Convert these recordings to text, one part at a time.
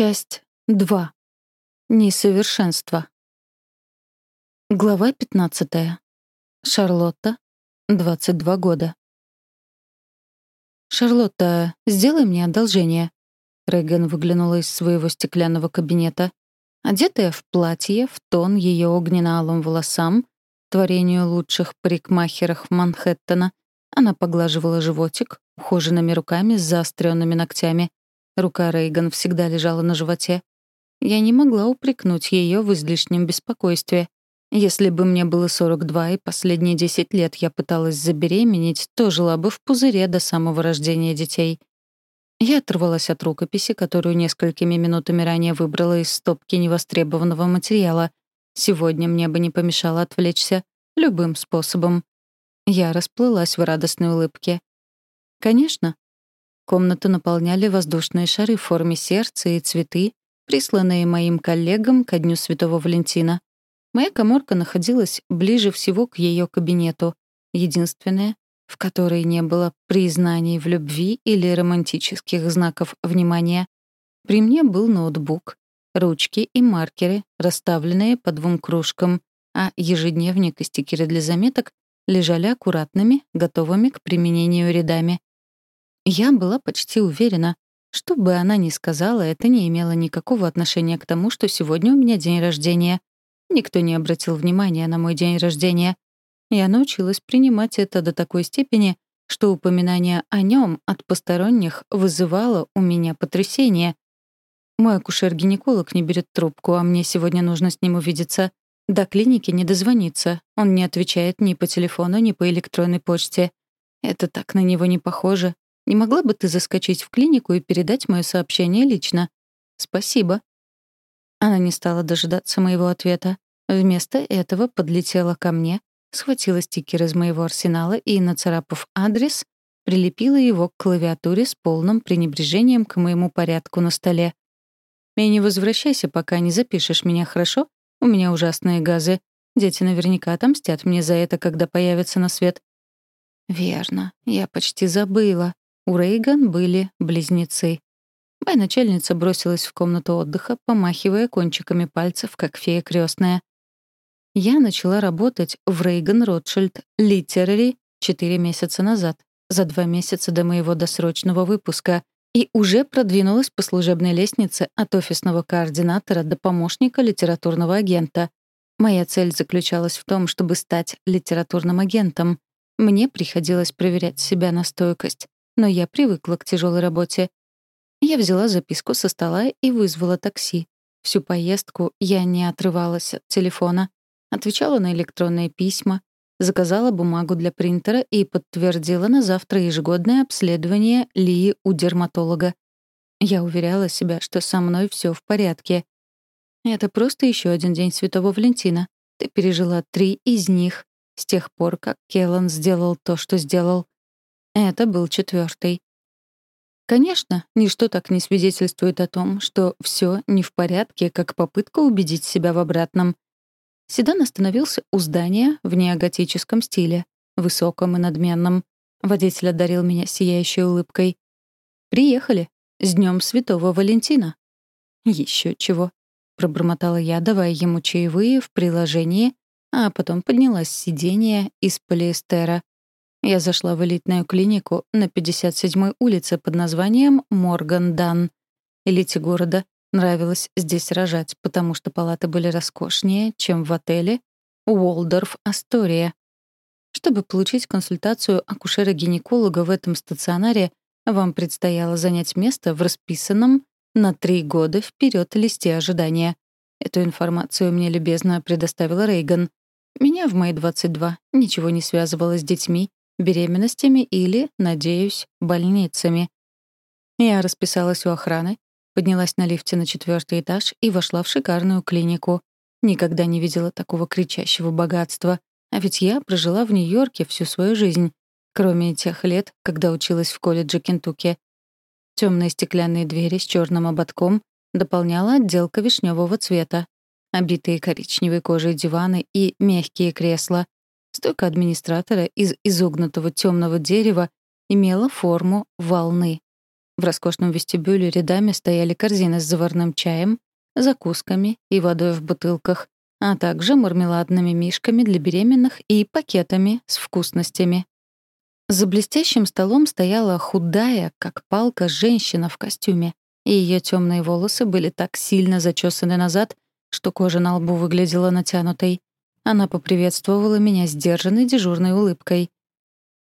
Часть 2. Несовершенство. Глава 15. Шарлотта, 22 года. «Шарлотта, сделай мне одолжение». Рейган выглянула из своего стеклянного кабинета. Одетая в платье, в тон ее огненно-алым волосам, творению лучших парикмахеров Манхэттена, она поглаживала животик, ухоженными руками с заостренными ногтями — Рука Рейган всегда лежала на животе. Я не могла упрекнуть ее в излишнем беспокойстве. Если бы мне было 42 и последние 10 лет я пыталась забеременеть, то жила бы в пузыре до самого рождения детей. Я оторвалась от рукописи, которую несколькими минутами ранее выбрала из стопки невостребованного материала. Сегодня мне бы не помешало отвлечься любым способом. Я расплылась в радостной улыбке. Конечно, Комнату наполняли воздушные шары в форме сердца и цветы, присланные моим коллегам ко Дню Святого Валентина. Моя коморка находилась ближе всего к ее кабинету, единственная, в которой не было признаний в любви или романтических знаков внимания. При мне был ноутбук, ручки и маркеры, расставленные по двум кружкам, а ежедневник и стикеры для заметок лежали аккуратными, готовыми к применению рядами. Я была почти уверена, что бы она ни сказала, это не имело никакого отношения к тому, что сегодня у меня день рождения. Никто не обратил внимания на мой день рождения. Я научилась принимать это до такой степени, что упоминание о нем от посторонних вызывало у меня потрясение. Мой акушер-гинеколог не берет трубку, а мне сегодня нужно с ним увидеться. До клиники не дозвониться. Он не отвечает ни по телефону, ни по электронной почте. Это так на него не похоже. Не могла бы ты заскочить в клинику и передать мое сообщение лично? Спасибо». Она не стала дожидаться моего ответа. Вместо этого подлетела ко мне, схватила стикер из моего арсенала и, нацарапав адрес, прилепила его к клавиатуре с полным пренебрежением к моему порядку на столе. «И не возвращайся, пока не запишешь меня, хорошо? У меня ужасные газы. Дети наверняка отомстят мне за это, когда появятся на свет». «Верно, я почти забыла. У Рейган были близнецы. Моя начальница бросилась в комнату отдыха, помахивая кончиками пальцев, как фея крестная. Я начала работать в Рейган Ротшильд Литерари четыре месяца назад, за два месяца до моего досрочного выпуска, и уже продвинулась по служебной лестнице от офисного координатора до помощника литературного агента. Моя цель заключалась в том, чтобы стать литературным агентом. Мне приходилось проверять себя на стойкость но я привыкла к тяжелой работе. Я взяла записку со стола и вызвала такси. Всю поездку я не отрывалась от телефона, отвечала на электронные письма, заказала бумагу для принтера и подтвердила на завтра ежегодное обследование Лии у дерматолога. Я уверяла себя, что со мной все в порядке. Это просто еще один день Святого Валентина. Ты пережила три из них с тех пор, как Келлан сделал то, что сделал. Это был четвертый. Конечно, ничто так не свидетельствует о том, что все не в порядке, как попытка убедить себя в обратном. Седан остановился у здания в неоготическом стиле, высоком и надменном. Водитель одарил меня сияющей улыбкой. «Приехали. С днем Святого Валентина». Еще чего», — пробормотала я, давая ему чаевые в приложении, а потом поднялась с сиденья из полиэстера. Я зашла в элитную клинику на 57-й улице под названием Морган Дан. Элите города нравилось здесь рожать, потому что палаты были роскошнее, чем в отеле Уолдорф Астория. Чтобы получить консультацию акушера-гинеколога в этом стационаре, вам предстояло занять место в расписанном на три года вперед листе ожидания. Эту информацию мне любезно предоставила Рейган. Меня в мои 22 ничего не связывало с детьми, беременностями или, надеюсь, больницами. Я расписалась у охраны, поднялась на лифте на четвертый этаж и вошла в шикарную клинику. Никогда не видела такого кричащего богатства. А ведь я прожила в Нью-Йорке всю свою жизнь, кроме тех лет, когда училась в колледже Кентукки. Темные стеклянные двери с черным ободком дополняла отделка вишневого цвета, обитые коричневой кожей диваны и мягкие кресла, Стойка администратора из изогнутого темного дерева имела форму волны. В роскошном вестибюле рядами стояли корзины с заварным чаем, закусками и водой в бутылках, а также мармеладными мишками для беременных и пакетами с вкусностями. За блестящим столом стояла худая, как палка, женщина в костюме, и ее темные волосы были так сильно зачесаны назад, что кожа на лбу выглядела натянутой. Она поприветствовала меня сдержанной дежурной улыбкой.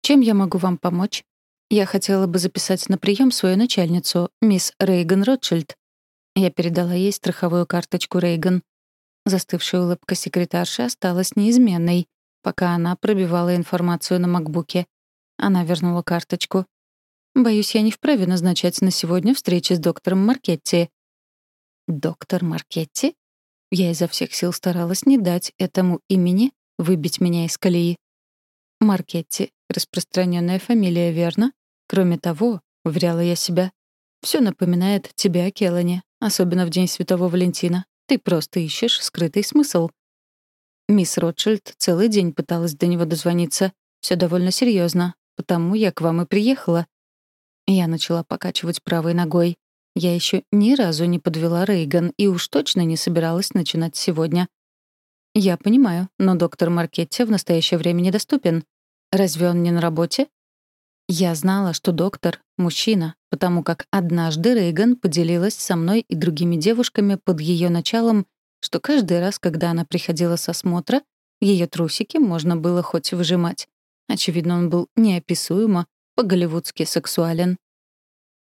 «Чем я могу вам помочь?» «Я хотела бы записать на прием свою начальницу, мисс Рейган Ротшильд». Я передала ей страховую карточку Рейган. Застывшая улыбка секретарши осталась неизменной, пока она пробивала информацию на макбуке. Она вернула карточку. «Боюсь, я не вправе назначать на сегодня встречи с доктором Маркетти». «Доктор Маркетти?» Я изо всех сил старалась не дать этому имени выбить меня из колеи. Маркетти — распространенная фамилия, верно? Кроме того, уверяла я себя, все напоминает тебе о Келлане, особенно в День Святого Валентина. Ты просто ищешь скрытый смысл. Мисс Ротшильд целый день пыталась до него дозвониться. Все довольно серьезно, потому я к вам и приехала. Я начала покачивать правой ногой. Я еще ни разу не подвела Рейган и уж точно не собиралась начинать сегодня. Я понимаю, но доктор Маркетти в настоящее время недоступен. Разве он не на работе? Я знала, что доктор — мужчина, потому как однажды Рейган поделилась со мной и другими девушками под ее началом, что каждый раз, когда она приходила с осмотра, ее трусики можно было хоть выжимать. Очевидно, он был неописуемо, по-голливудски сексуален.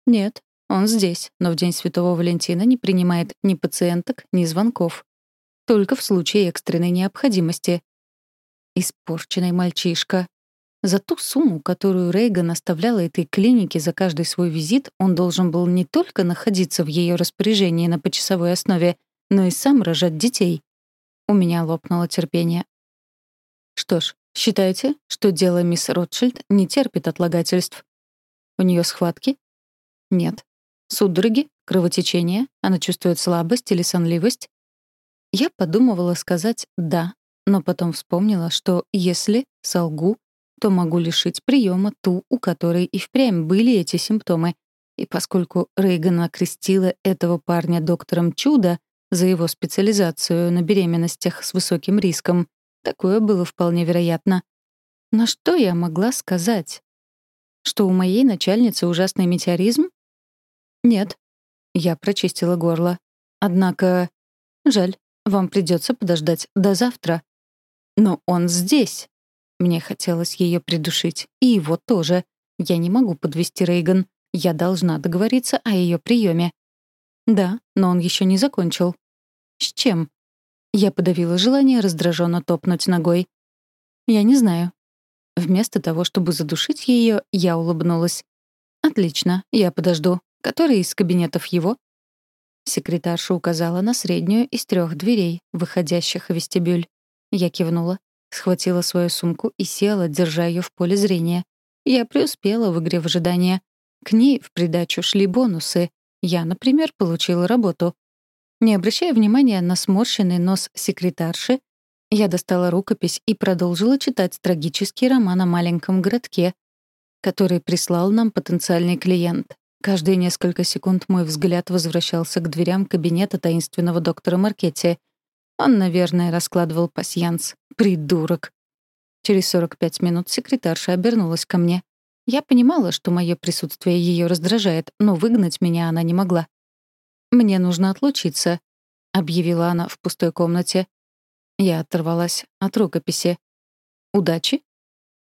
Нет, он здесь, но в День Святого Валентина не принимает ни пациенток, ни звонков. Только в случае экстренной необходимости. Испорченный мальчишка. За ту сумму, которую Рейган оставляла этой клинике за каждый свой визит, он должен был не только находиться в ее распоряжении на почасовой основе, но и сам рожать детей. У меня лопнуло терпение. Что ж, считайте, что дело мисс Ротшильд не терпит отлагательств. У нее схватки? Нет. Судороги, кровотечение, она чувствует слабость или сонливость? Я подумывала сказать «да», но потом вспомнила, что если солгу, то могу лишить приема ту, у которой и впрямь были эти симптомы. И поскольку Рейган окрестила этого парня доктором чуда за его специализацию на беременностях с высоким риском, такое было вполне вероятно. Но что я могла сказать? Что у моей начальницы ужасный метеоризм? «Нет». Я прочистила горло. «Однако... Жаль, вам придется подождать до завтра». «Но он здесь». Мне хотелось ее придушить. И его тоже. Я не могу подвести Рейган. Я должна договориться о ее приеме. Да, но он еще не закончил. С чем? Я подавила желание раздраженно топнуть ногой. Я не знаю. Вместо того, чтобы задушить ее, я улыбнулась. Отлично, я подожду. Который из кабинетов его? Секретарша указала на среднюю из трех дверей, выходящих в вестибюль. Я кивнула, схватила свою сумку и села, держа ее в поле зрения. Я преуспела в игре в ожидание. К ней в придачу шли бонусы. Я, например, получила работу. Не обращая внимания на сморщенный нос секретарши, я достала рукопись и продолжила читать трагический роман о маленьком городке, который прислал нам потенциальный клиент. Каждые несколько секунд мой взгляд возвращался к дверям кабинета таинственного доктора Маркетти. Он, наверное, раскладывал пасьянс. Придурок. Через 45 минут секретарша обернулась ко мне. Я понимала, что мое присутствие ее раздражает, но выгнать меня она не могла. «Мне нужно отлучиться», — объявила она в пустой комнате. Я оторвалась от рукописи. «Удачи?»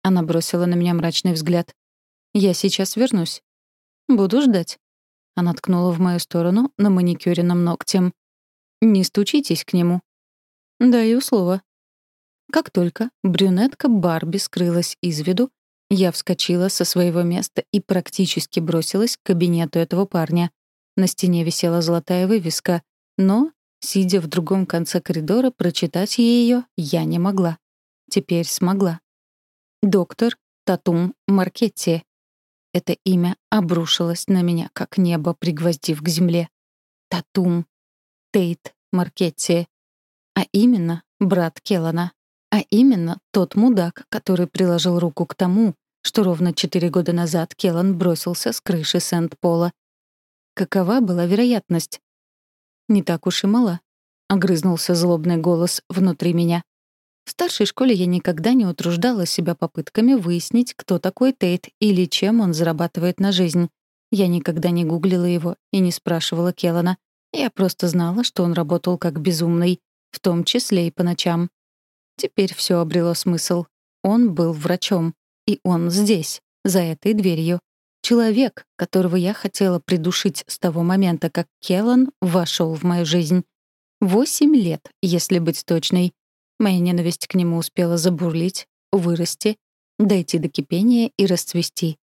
Она бросила на меня мрачный взгляд. «Я сейчас вернусь». «Буду ждать». Она ткнула в мою сторону на маникюренном ногтем. «Не стучитесь к нему». «Даю слово». Как только брюнетка Барби скрылась из виду, я вскочила со своего места и практически бросилась к кабинету этого парня. На стене висела золотая вывеска, но, сидя в другом конце коридора, прочитать ее я не могла. Теперь смогла. Доктор Татум Маркетти. Это имя обрушилось на меня, как небо, пригвоздив к земле. Татум. Тейт Маркетти. А именно, брат Келлана. А именно, тот мудак, который приложил руку к тому, что ровно четыре года назад Келлан бросился с крыши Сент-Пола. Какова была вероятность? Не так уж и мала. Огрызнулся злобный голос внутри меня. В старшей школе я никогда не утруждала себя попытками выяснить, кто такой Тейт или чем он зарабатывает на жизнь. Я никогда не гуглила его и не спрашивала Келлана. Я просто знала, что он работал как безумный, в том числе и по ночам. Теперь все обрело смысл. Он был врачом. И он здесь, за этой дверью. Человек, которого я хотела придушить с того момента, как Келлан вошел в мою жизнь. Восемь лет, если быть точной. Моя ненависть к нему успела забурлить, вырасти, дойти до кипения и расцвести.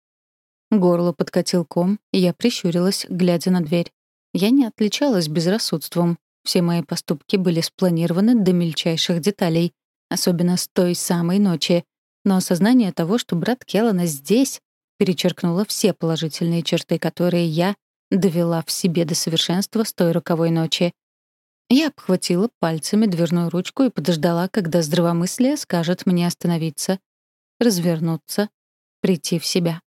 Горло подкатил ком, я прищурилась, глядя на дверь. Я не отличалась безрассудством. Все мои поступки были спланированы до мельчайших деталей, особенно с той самой ночи. Но осознание того, что брат Келлана здесь, перечеркнуло все положительные черты, которые я довела в себе до совершенства с той роковой ночи. Я обхватила пальцами дверную ручку и подождала, когда здравомыслие скажет мне остановиться, развернуться, прийти в себя.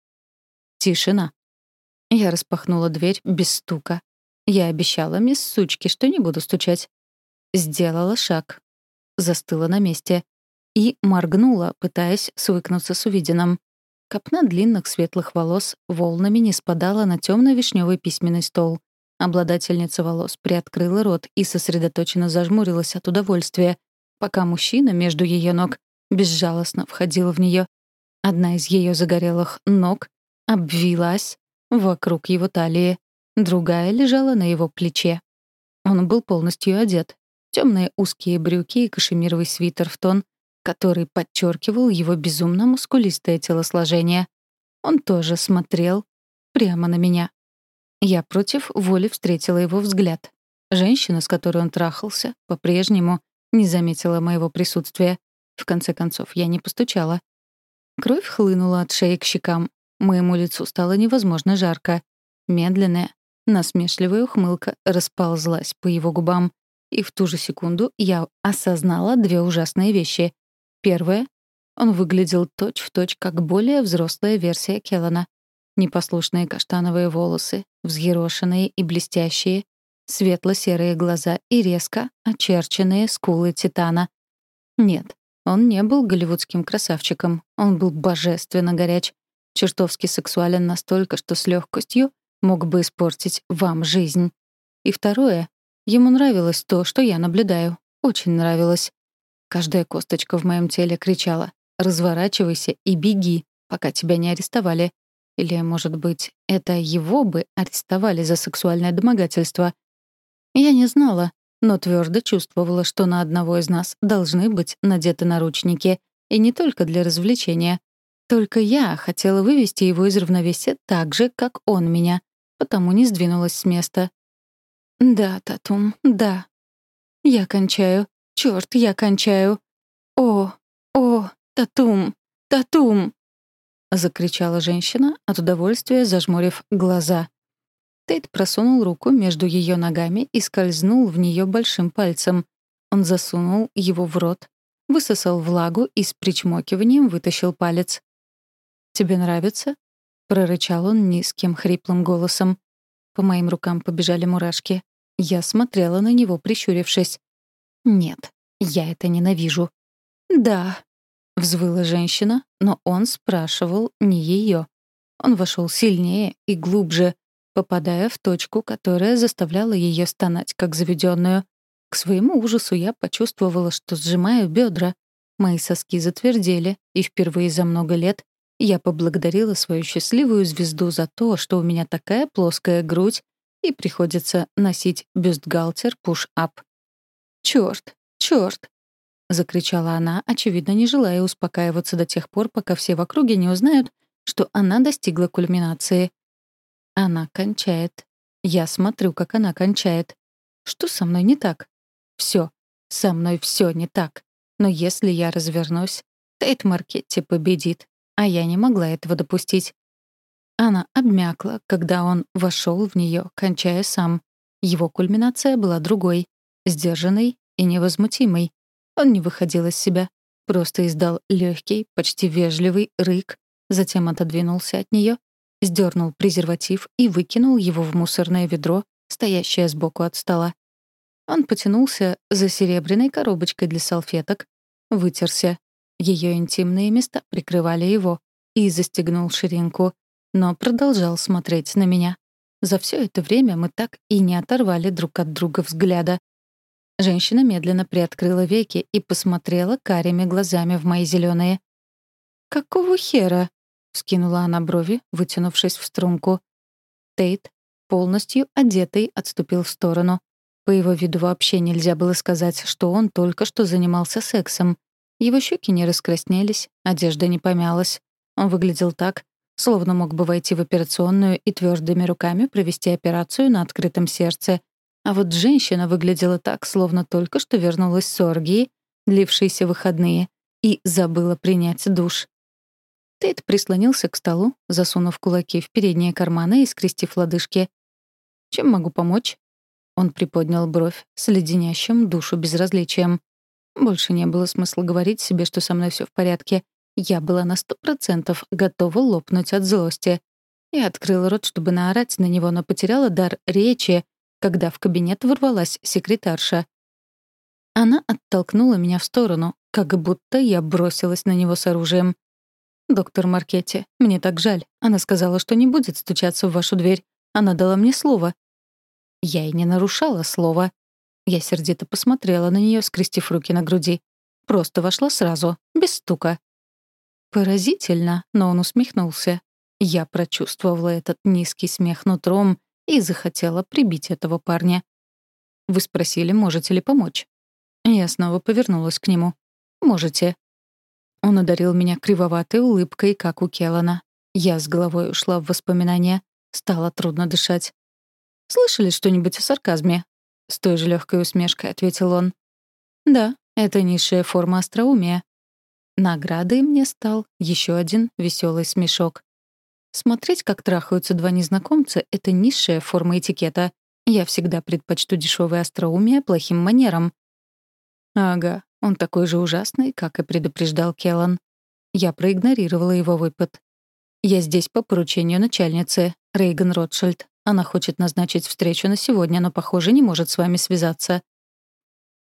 Тишина. Я распахнула дверь без стука. Я обещала мисс Сучке, что не буду стучать. Сделала шаг. Застыла на месте. И моргнула, пытаясь свыкнуться с увиденным. Копна длинных светлых волос волнами не спадала на темно вишневый письменный стол. Обладательница волос приоткрыла рот и сосредоточенно зажмурилась от удовольствия, пока мужчина между ее ног безжалостно входил в нее. Одна из ее загорелых ног обвилась вокруг его талии, другая лежала на его плече. Он был полностью одет. Темные узкие брюки и кашемировый свитер в тон, который подчеркивал его безумно мускулистое телосложение. Он тоже смотрел прямо на меня. Я против воли встретила его взгляд. Женщина, с которой он трахался, по-прежнему не заметила моего присутствия. В конце концов, я не постучала. Кровь хлынула от шеи к щекам. Моему лицу стало невозможно жарко. Медленная, насмешливая ухмылка расползлась по его губам. И в ту же секунду я осознала две ужасные вещи. Первое — он выглядел точь-в-точь точь как более взрослая версия Келлана. Непослушные каштановые волосы, взъерошенные и блестящие, светло-серые глаза и резко очерченные скулы Титана. Нет, он не был голливудским красавчиком, он был божественно горяч, чертовски сексуален настолько, что с легкостью мог бы испортить вам жизнь. И второе, ему нравилось то, что я наблюдаю. Очень нравилось. Каждая косточка в моем теле кричала «Разворачивайся и беги, пока тебя не арестовали». Или, может быть, это его бы арестовали за сексуальное домогательство? Я не знала, но твердо чувствовала, что на одного из нас должны быть надеты наручники, и не только для развлечения. Только я хотела вывести его из равновесия так же, как он меня, потому не сдвинулась с места. «Да, Татум, да. Я кончаю. Чёрт, я кончаю. О, о, Татум, Татум!» — закричала женщина, от удовольствия зажмурив глаза. Тейт просунул руку между ее ногами и скользнул в нее большим пальцем. Он засунул его в рот, высосал влагу и с причмокиванием вытащил палец. «Тебе нравится?» — прорычал он низким, хриплым голосом. По моим рукам побежали мурашки. Я смотрела на него, прищурившись. «Нет, я это ненавижу». «Да», — взвыла женщина, но он спрашивал не ее. Он вошел сильнее и глубже, попадая в точку, которая заставляла ее стонать, как заведенную. К своему ужасу я почувствовала, что сжимаю бедра. Мои соски затвердели, и впервые за много лет я поблагодарила свою счастливую звезду за то, что у меня такая плоская грудь, и приходится носить бюстгальтер пуш-ап. Чёрт, чёрт! — закричала она, очевидно, не желая успокаиваться до тех пор, пока все в округе не узнают, что она достигла кульминации. Она кончает. Я смотрю, как она кончает. Что со мной не так? Все. Со мной все не так. Но если я развернусь, Тейт Маркетти победит, а я не могла этого допустить. Она обмякла, когда он вошел в нее, кончая сам. Его кульминация была другой, сдержанной и невозмутимой. Он не выходил из себя, просто издал легкий, почти вежливый рык, затем отодвинулся от нее, сдернул презерватив и выкинул его в мусорное ведро, стоящее сбоку от стола. Он потянулся за серебряной коробочкой для салфеток, вытерся. Ее интимные места прикрывали его и застегнул ширинку, но продолжал смотреть на меня. За все это время мы так и не оторвали друг от друга взгляда. Женщина медленно приоткрыла веки и посмотрела карими глазами в мои зеленые. «Какого хера?» — вскинула она брови, вытянувшись в струнку. Тейт, полностью одетый, отступил в сторону. По его виду вообще нельзя было сказать, что он только что занимался сексом. Его щеки не раскраснелись, одежда не помялась. Он выглядел так, словно мог бы войти в операционную и твердыми руками провести операцию на открытом сердце. А вот женщина выглядела так, словно только что вернулась с оргии, длившейся выходные, и забыла принять душ. Тейт прислонился к столу, засунув кулаки в передние карманы и скрестив лодыжки. «Чем могу помочь?» Он приподнял бровь с леденящим душу безразличием. Больше не было смысла говорить себе, что со мной все в порядке. Я была на сто процентов готова лопнуть от злости. Я открыла рот, чтобы наорать на него, но потеряла дар речи, когда в кабинет ворвалась секретарша. Она оттолкнула меня в сторону, как будто я бросилась на него с оружием. «Доктор Маркетти, мне так жаль. Она сказала, что не будет стучаться в вашу дверь. Она дала мне слово». Я и не нарушала слова. Я сердито посмотрела на нее, скрестив руки на груди. Просто вошла сразу, без стука. Поразительно, но он усмехнулся. Я прочувствовала этот низкий смех нутром и захотела прибить этого парня. «Вы спросили, можете ли помочь?» Я снова повернулась к нему. «Можете». Он одарил меня кривоватой улыбкой, как у Келлана. Я с головой ушла в воспоминания. Стало трудно дышать. «Слышали что-нибудь о сарказме?» С той же легкой усмешкой ответил он. «Да, это низшая форма остроумия. Наградой мне стал еще один веселый смешок. Смотреть, как трахаются два незнакомца, — это низшая форма этикета. Я всегда предпочту дешевое остроумие плохим манерам. Ага, он такой же ужасный, как и предупреждал Келлан. Я проигнорировала его выпад. Я здесь по поручению начальницы, Рейган Ротшильд. Она хочет назначить встречу на сегодня, но, похоже, не может с вами связаться.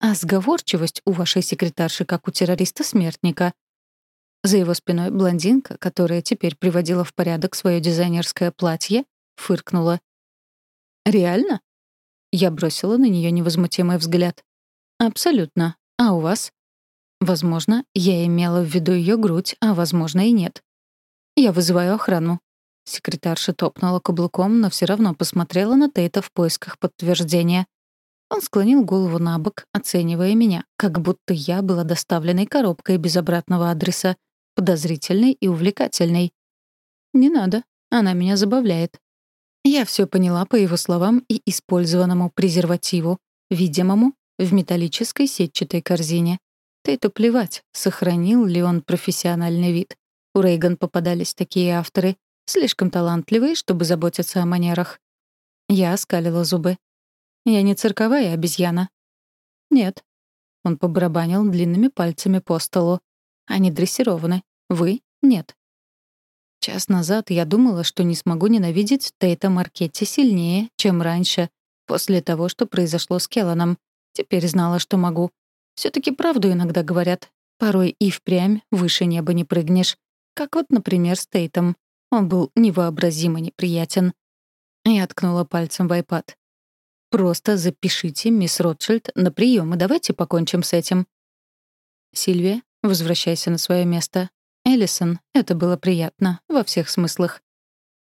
А сговорчивость у вашей секретарши, как у террориста-смертника. За его спиной блондинка, которая теперь приводила в порядок свое дизайнерское платье, фыркнула. «Реально?» Я бросила на нее невозмутимый взгляд. «Абсолютно. А у вас?» Возможно, я имела в виду ее грудь, а возможно и нет. «Я вызываю охрану». Секретарша топнула каблуком, но все равно посмотрела на Тейта в поисках подтверждения. Он склонил голову на бок, оценивая меня, как будто я была доставленной коробкой без обратного адреса, подозрительной и увлекательной. «Не надо, она меня забавляет». Я все поняла по его словам и использованному презервативу, видимому в металлической сетчатой корзине. Тейту плевать, сохранил ли он профессиональный вид. У Рейган попадались такие авторы, слишком талантливые, чтобы заботиться о манерах. Я оскалила зубы. Я не цирковая обезьяна. Нет. Он побарабанил длинными пальцами по столу. Они дрессированы. Вы — нет. Час назад я думала, что не смогу ненавидеть Тейта Маркетти сильнее, чем раньше, после того, что произошло с Келланом. Теперь знала, что могу. все таки правду иногда говорят. Порой и впрямь выше неба не прыгнешь. Как вот, например, с Тейтом. Он был невообразимо неприятен. Я ткнула пальцем в iPad. Просто запишите, мисс Ротшильд, на прием и давайте покончим с этим. Сильвия, возвращайся на свое место. Эллисон, это было приятно, во всех смыслах.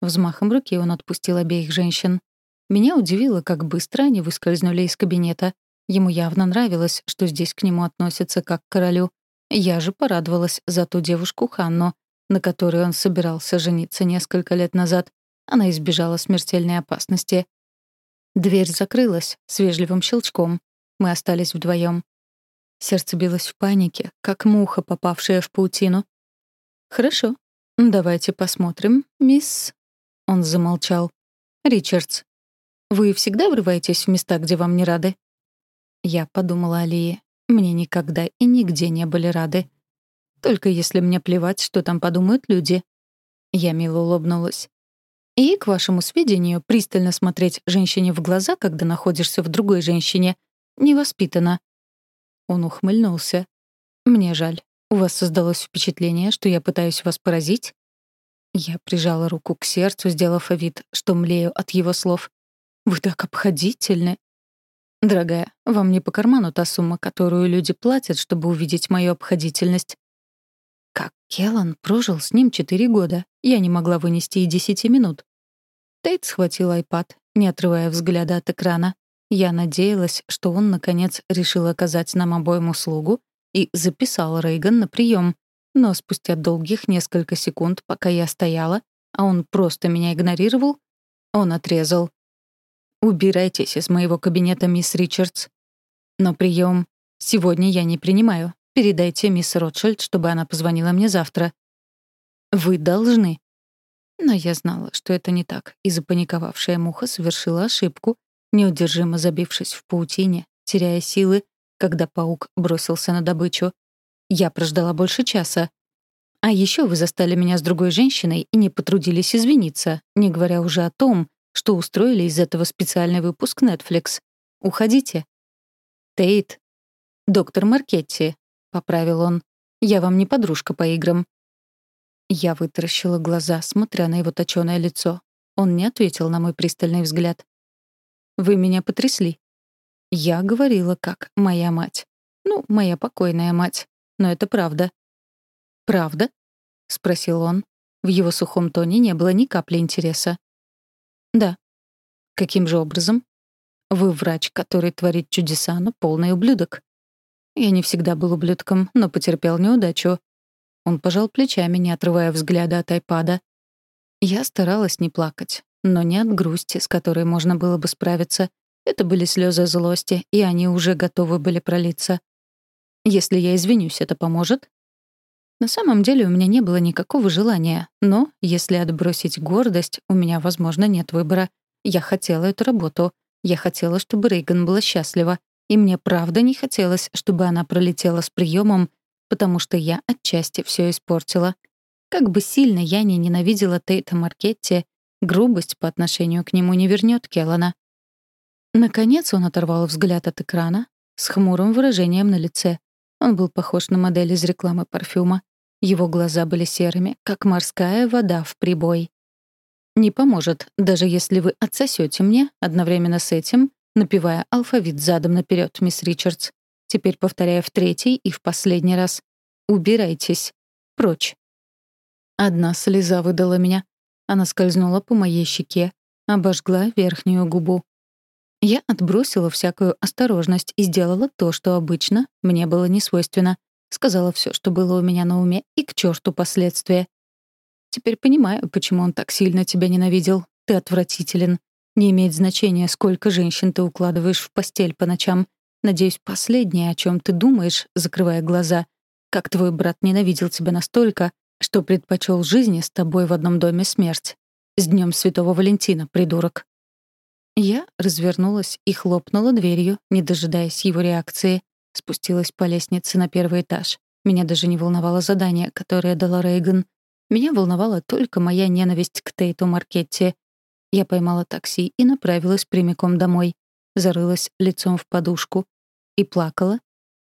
Взмахом руки он отпустил обеих женщин. Меня удивило, как быстро они выскользнули из кабинета. Ему явно нравилось, что здесь к нему относятся как к королю. Я же порадовалась за ту девушку Ханну, на которой он собирался жениться несколько лет назад. Она избежала смертельной опасности. Дверь закрылась с вежливым щелчком. Мы остались вдвоем. Сердце билось в панике, как муха, попавшая в паутину. «Хорошо. Давайте посмотрим, мисс...» Он замолчал. «Ричардс, вы всегда врываетесь в места, где вам не рады?» Я подумала о Лии. Мне никогда и нигде не были рады. Только если мне плевать, что там подумают люди. Я мило улыбнулась. И, к вашему сведению, пристально смотреть женщине в глаза, когда находишься в другой женщине, невоспитанно. Он ухмыльнулся. Мне жаль. У вас создалось впечатление, что я пытаюсь вас поразить? Я прижала руку к сердцу, сделав вид, что млею от его слов. «Вы так обходительны!» «Дорогая, вам не по карману та сумма, которую люди платят, чтобы увидеть мою обходительность». Как Келлан прожил с ним четыре года, я не могла вынести и десяти минут. Тейт схватил айпад, не отрывая взгляда от экрана. Я надеялась, что он, наконец, решил оказать нам обоим услугу и записал Рейган на прием. Но спустя долгих несколько секунд, пока я стояла, а он просто меня игнорировал, он отрезал. «Убирайтесь из моего кабинета, мисс Ричардс. Но прием сегодня я не принимаю. Передайте мисс Ротшильд, чтобы она позвонила мне завтра». «Вы должны», но я знала, что это не так, и запаниковавшая муха совершила ошибку, неудержимо забившись в паутине, теряя силы, когда паук бросился на добычу. Я прождала больше часа. А еще вы застали меня с другой женщиной и не потрудились извиниться, не говоря уже о том, что устроили из этого специальный выпуск Netflix. Уходите. Тейт. Доктор Маркетти, — поправил он. Я вам не подружка по играм. Я вытаращила глаза, смотря на его точёное лицо. Он не ответил на мой пристальный взгляд. «Вы меня потрясли». Я говорила, как моя мать. Ну, моя покойная мать. Но это правда. «Правда?» — спросил он. В его сухом тоне не было ни капли интереса. «Да». «Каким же образом?» «Вы врач, который творит чудеса, но полный ублюдок». «Я не всегда был ублюдком, но потерпел неудачу. Он пожал плечами, не отрывая взгляда от айпада. Я старалась не плакать, но не от грусти, с которой можно было бы справиться. Это были слезы злости, и они уже готовы были пролиться. Если я извинюсь, это поможет? На самом деле у меня не было никакого желания, но, если отбросить гордость, у меня, возможно, нет выбора. Я хотела эту работу. Я хотела, чтобы Рейган была счастлива. И мне правда не хотелось, чтобы она пролетела с приемом потому что я отчасти все испортила. Как бы сильно я ни ненавидела Тейта Маркетти, грубость по отношению к нему не вернет Келлана. Наконец он оторвал взгляд от экрана с хмурым выражением на лице. Он был похож на модель из рекламы парфюма. Его глаза были серыми, как морская вода в прибой. «Не поможет, даже если вы отсосете мне одновременно с этим, напевая алфавит задом наперед, мисс Ричардс. Теперь повторяю в третий и в последний раз. Убирайтесь. Прочь. Одна слеза выдала меня. Она скользнула по моей щеке, обожгла верхнюю губу. Я отбросила всякую осторожность и сделала то, что обычно мне было не свойственно. Сказала все, что было у меня на уме, и к черту последствия. Теперь понимаю, почему он так сильно тебя ненавидел. Ты отвратителен. Не имеет значения, сколько женщин ты укладываешь в постель по ночам. Надеюсь, последнее, о чем ты думаешь, закрывая глаза, как твой брат ненавидел тебя настолько, что предпочел жизни с тобой в одном доме смерть. С днем Святого Валентина, придурок. Я развернулась и хлопнула дверью, не дожидаясь его реакции. Спустилась по лестнице на первый этаж. Меня даже не волновало задание, которое дала Рейган. Меня волновала только моя ненависть к Тейту Маркетти. Я поймала такси и направилась прямиком домой зарылась лицом в подушку и плакала,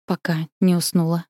пока не уснула.